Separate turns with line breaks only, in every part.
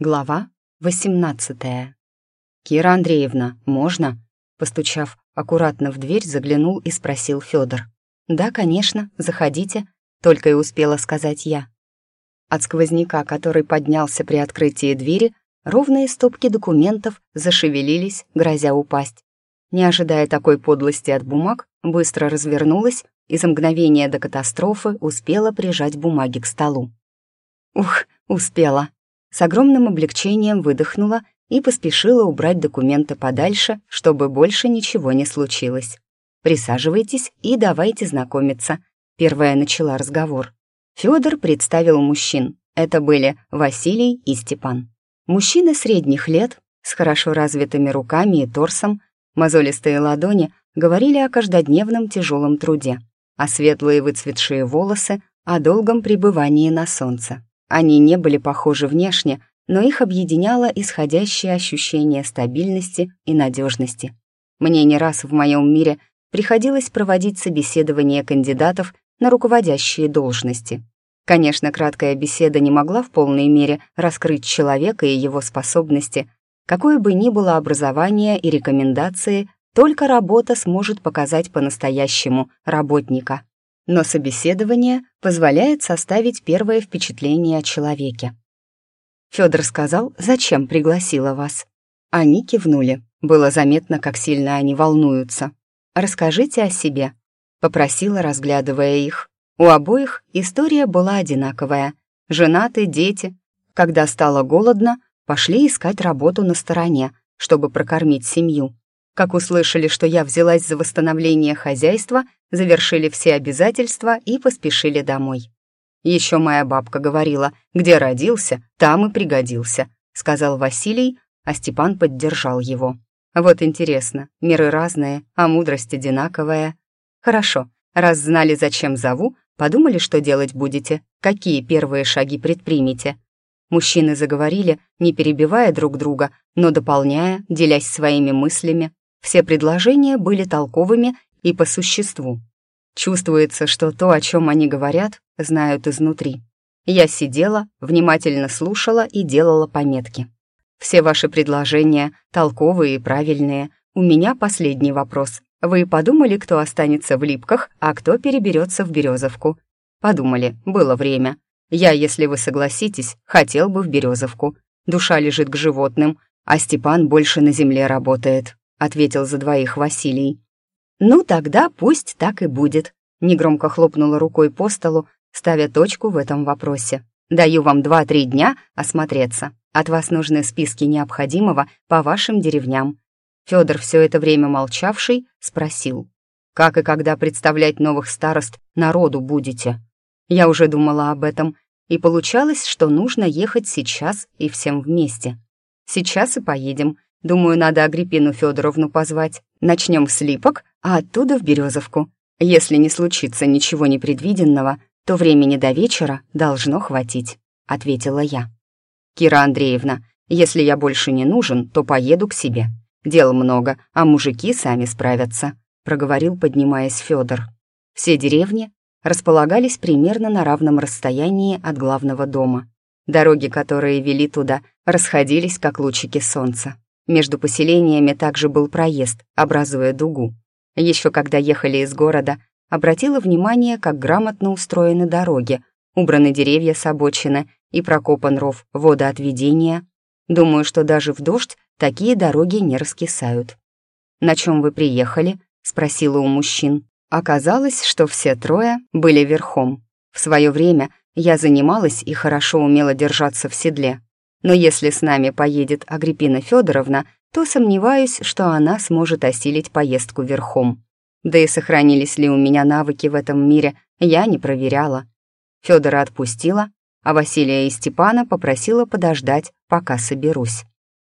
Глава 18 «Кира Андреевна, можно?» Постучав аккуратно в дверь, заглянул и спросил Федор. «Да, конечно, заходите», — только и успела сказать я. От сквозняка, который поднялся при открытии двери, ровные стопки документов зашевелились, грозя упасть. Не ожидая такой подлости от бумаг, быстро развернулась и за мгновение до катастрофы успела прижать бумаги к столу. Ух, успела с огромным облегчением выдохнула и поспешила убрать документы подальше, чтобы больше ничего не случилось. «Присаживайтесь и давайте знакомиться», — первая начала разговор. Федор представил мужчин. Это были Василий и Степан. Мужчины средних лет, с хорошо развитыми руками и торсом, мозолистые ладони говорили о каждодневном тяжелом труде, а светлые выцветшие волосы — о долгом пребывании на солнце. Они не были похожи внешне, но их объединяло исходящее ощущение стабильности и надежности. Мне не раз в моем мире приходилось проводить собеседование кандидатов на руководящие должности. Конечно, краткая беседа не могла в полной мере раскрыть человека и его способности. Какое бы ни было образование и рекомендации, только работа сможет показать по-настоящему работника но собеседование позволяет составить первое впечатление о человеке. Федор сказал, зачем пригласила вас. Они кивнули. Было заметно, как сильно они волнуются. «Расскажите о себе», — попросила, разглядывая их. У обоих история была одинаковая. Женаты, дети. Когда стало голодно, пошли искать работу на стороне, чтобы прокормить семью. Как услышали, что я взялась за восстановление хозяйства, завершили все обязательства и поспешили домой. Еще моя бабка говорила, где родился, там и пригодился, сказал Василий, а Степан поддержал его. Вот интересно, миры разные, а мудрость одинаковая. Хорошо, раз знали, зачем зову, подумали, что делать будете, какие первые шаги предпримете. Мужчины заговорили, не перебивая друг друга, но дополняя, делясь своими мыслями, все предложения были толковыми и по существу. Чувствуется, что то, о чем они говорят, знают изнутри. Я сидела, внимательно слушала и делала пометки. Все ваши предложения толковые и правильные. У меня последний вопрос. Вы подумали, кто останется в Липках, а кто переберется в Березовку? Подумали, было время. Я, если вы согласитесь, хотел бы в Березовку. Душа лежит к животным, а Степан больше на земле работает. — ответил за двоих Василий. «Ну, тогда пусть так и будет», — негромко хлопнула рукой по столу, ставя точку в этом вопросе. «Даю вам два-три дня осмотреться. От вас нужны списки необходимого по вашим деревням». Федор, все это время молчавший, спросил. «Как и когда представлять новых старост народу будете?» Я уже думала об этом, и получалось, что нужно ехать сейчас и всем вместе. Сейчас и поедем, Думаю, надо Агриппину Федоровну позвать. Начнем с Липок, а оттуда в Березовку. Если не случится ничего непредвиденного, то времени до вечера должно хватить», — ответила я. «Кира Андреевна, если я больше не нужен, то поеду к себе. Дел много, а мужики сами справятся», — проговорил, поднимаясь Федор. Все деревни располагались примерно на равном расстоянии от главного дома. Дороги, которые вели туда, расходились, как лучики солнца. Между поселениями также был проезд, образуя дугу. Еще когда ехали из города, обратила внимание, как грамотно устроены дороги, убраны деревья с обочины и прокопан ров водоотведения. Думаю, что даже в дождь такие дороги не раскисают. «На чем вы приехали?» — спросила у мужчин. Оказалось, что все трое были верхом. В свое время я занималась и хорошо умела держаться в седле, но если с нами поедет Агриппина Федоровна, то сомневаюсь, что она сможет осилить поездку верхом. Да и сохранились ли у меня навыки в этом мире, я не проверяла. Федора отпустила, а Василия и Степана попросила подождать, пока соберусь.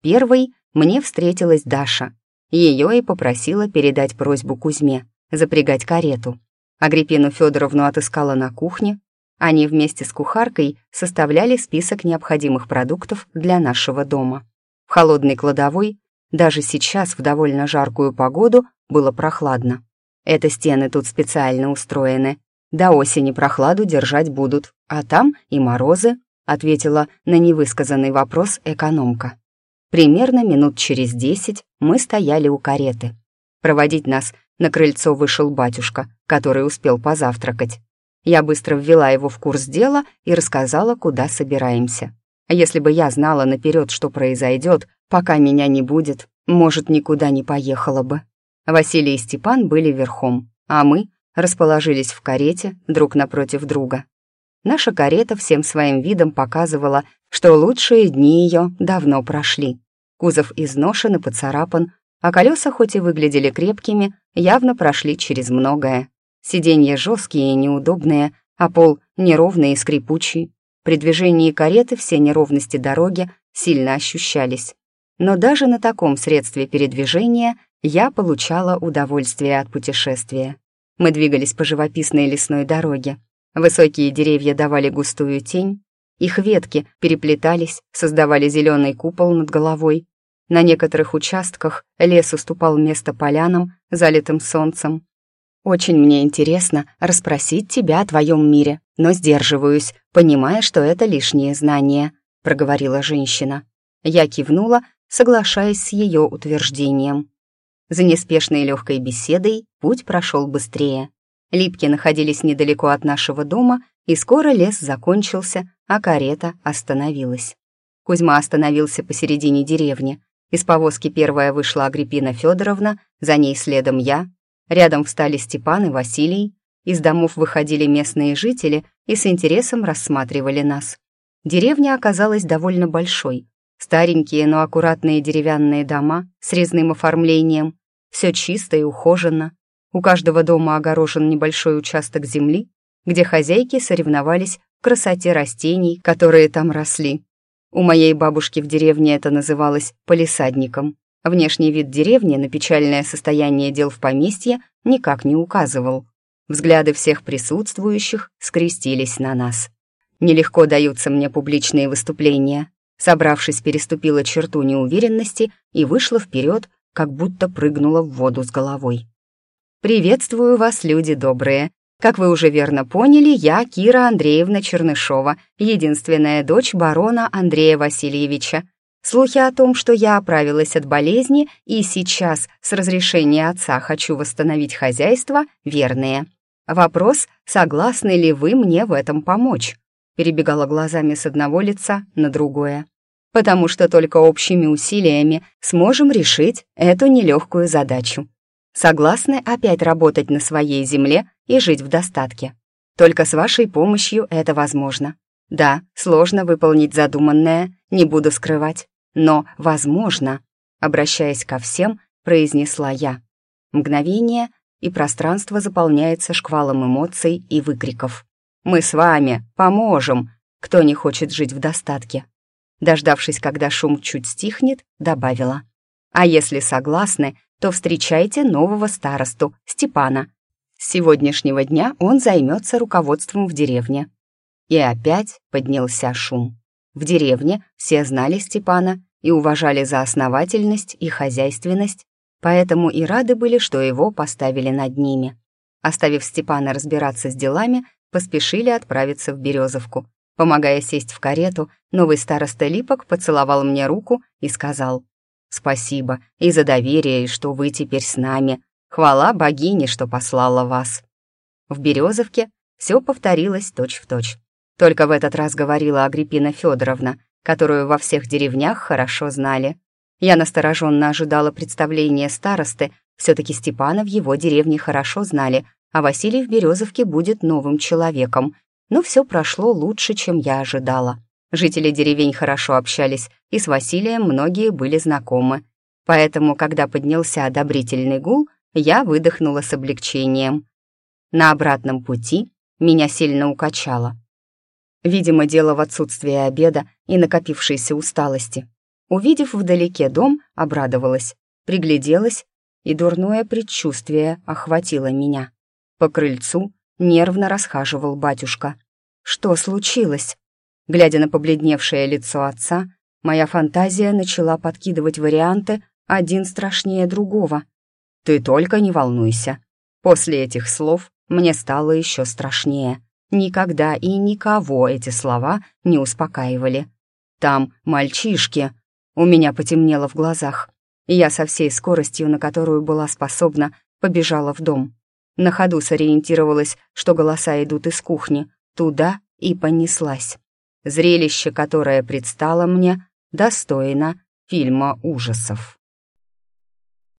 Первой мне встретилась Даша. Ее и попросила передать просьбу Кузьме, запрягать карету. Агриппину Федоровну отыскала на кухне, они вместе с кухаркой составляли список необходимых продуктов для нашего дома. В холодной кладовой даже сейчас в довольно жаркую погоду было прохладно. Это стены тут специально устроены. До осени прохладу держать будут, а там и морозы. ответила на невысказанный вопрос экономка. Примерно минут через десять мы стояли у кареты. Проводить нас на крыльцо вышел батюшка, который успел позавтракать. Я быстро ввела его в курс дела и рассказала, куда собираемся. Если бы я знала наперед, что произойдет, пока меня не будет, может, никуда не поехала бы. Василий и Степан были верхом, а мы расположились в карете друг напротив друга. Наша карета всем своим видом показывала, что лучшие дни ее давно прошли. Кузов изношен и поцарапан, а колеса, хоть и выглядели крепкими, явно прошли через многое. Сиденья жесткие и неудобные, а пол неровный и скрипучий. При движении кареты все неровности дороги сильно ощущались. Но даже на таком средстве передвижения я получала удовольствие от путешествия. Мы двигались по живописной лесной дороге. Высокие деревья давали густую тень, их ветки переплетались, создавали зеленый купол над головой. На некоторых участках лес уступал место полянам, залитым солнцем. Очень мне интересно расспросить тебя о твоем мире, но сдерживаюсь, понимая, что это лишние знания», — проговорила женщина. Я кивнула, соглашаясь с ее утверждением. За неспешной легкой беседой путь прошел быстрее. Липки находились недалеко от нашего дома, и скоро лес закончился, а карета остановилась. Кузьма остановился посередине деревни. Из повозки первая вышла Агриппина Федоровна, за ней следом я. Рядом встали Степан и Василий. Из домов выходили местные жители и с интересом рассматривали нас. Деревня оказалась довольно большой. Старенькие, но аккуратные деревянные дома с резным оформлением. Все чисто и ухоженно. У каждого дома огорожен небольшой участок земли, где хозяйки соревновались в красоте растений, которые там росли. У моей бабушки в деревне это называлось полисадником. Внешний вид деревни на печальное состояние дел в поместье никак не указывал. Взгляды всех присутствующих скрестились на нас. Нелегко даются мне публичные выступления. Собравшись, переступила черту неуверенности и вышла вперед, как будто прыгнула в воду с головой. «Приветствую вас, люди добрые. Как вы уже верно поняли, я Кира Андреевна Чернышова, единственная дочь барона Андрея Васильевича. Слухи о том, что я оправилась от болезни и сейчас с разрешения отца хочу восстановить хозяйство, верные. Вопрос, согласны ли вы мне в этом помочь?» Перебегала глазами с одного лица на другое. «Потому что только общими усилиями сможем решить эту нелегкую задачу согласны опять работать на своей земле и жить в достатке. Только с вашей помощью это возможно. Да, сложно выполнить задуманное, не буду скрывать, но возможно, обращаясь ко всем, произнесла я. Мгновение, и пространство заполняется шквалом эмоций и выкриков. «Мы с вами поможем!» Кто не хочет жить в достатке? Дождавшись, когда шум чуть стихнет, добавила. «А если согласны, то встречайте нового старосту, Степана. С сегодняшнего дня он займется руководством в деревне». И опять поднялся шум. В деревне все знали Степана и уважали за основательность и хозяйственность, поэтому и рады были, что его поставили над ними. Оставив Степана разбираться с делами, поспешили отправиться в Березовку. Помогая сесть в карету, новый староста Липок поцеловал мне руку и сказал, Спасибо и за доверие, и что вы теперь с нами. Хвала богине, что послала вас». В Березовке все повторилось точь-в-точь. Точь. Только в этот раз говорила Агриппина Федоровна, которую во всех деревнях хорошо знали. Я настороженно ожидала представления старосты, все-таки Степана в его деревне хорошо знали, а Василий в Березовке будет новым человеком. Но все прошло лучше, чем я ожидала. Жители деревень хорошо общались, и с Василием многие были знакомы. Поэтому, когда поднялся одобрительный гул, я выдохнула с облегчением. На обратном пути меня сильно укачало. Видимо, дело в отсутствии обеда и накопившейся усталости. Увидев вдалеке дом, обрадовалась, пригляделась, и дурное предчувствие охватило меня. По крыльцу нервно расхаживал батюшка. «Что случилось?» Глядя на побледневшее лицо отца, моя фантазия начала подкидывать варианты, один страшнее другого. «Ты только не волнуйся». После этих слов мне стало еще страшнее. Никогда и никого эти слова не успокаивали. «Там мальчишки!» У меня потемнело в глазах. Я со всей скоростью, на которую была способна, побежала в дом. На ходу сориентировалась, что голоса идут из кухни, туда и понеслась. Зрелище, которое предстало мне, достойно фильма ужасов.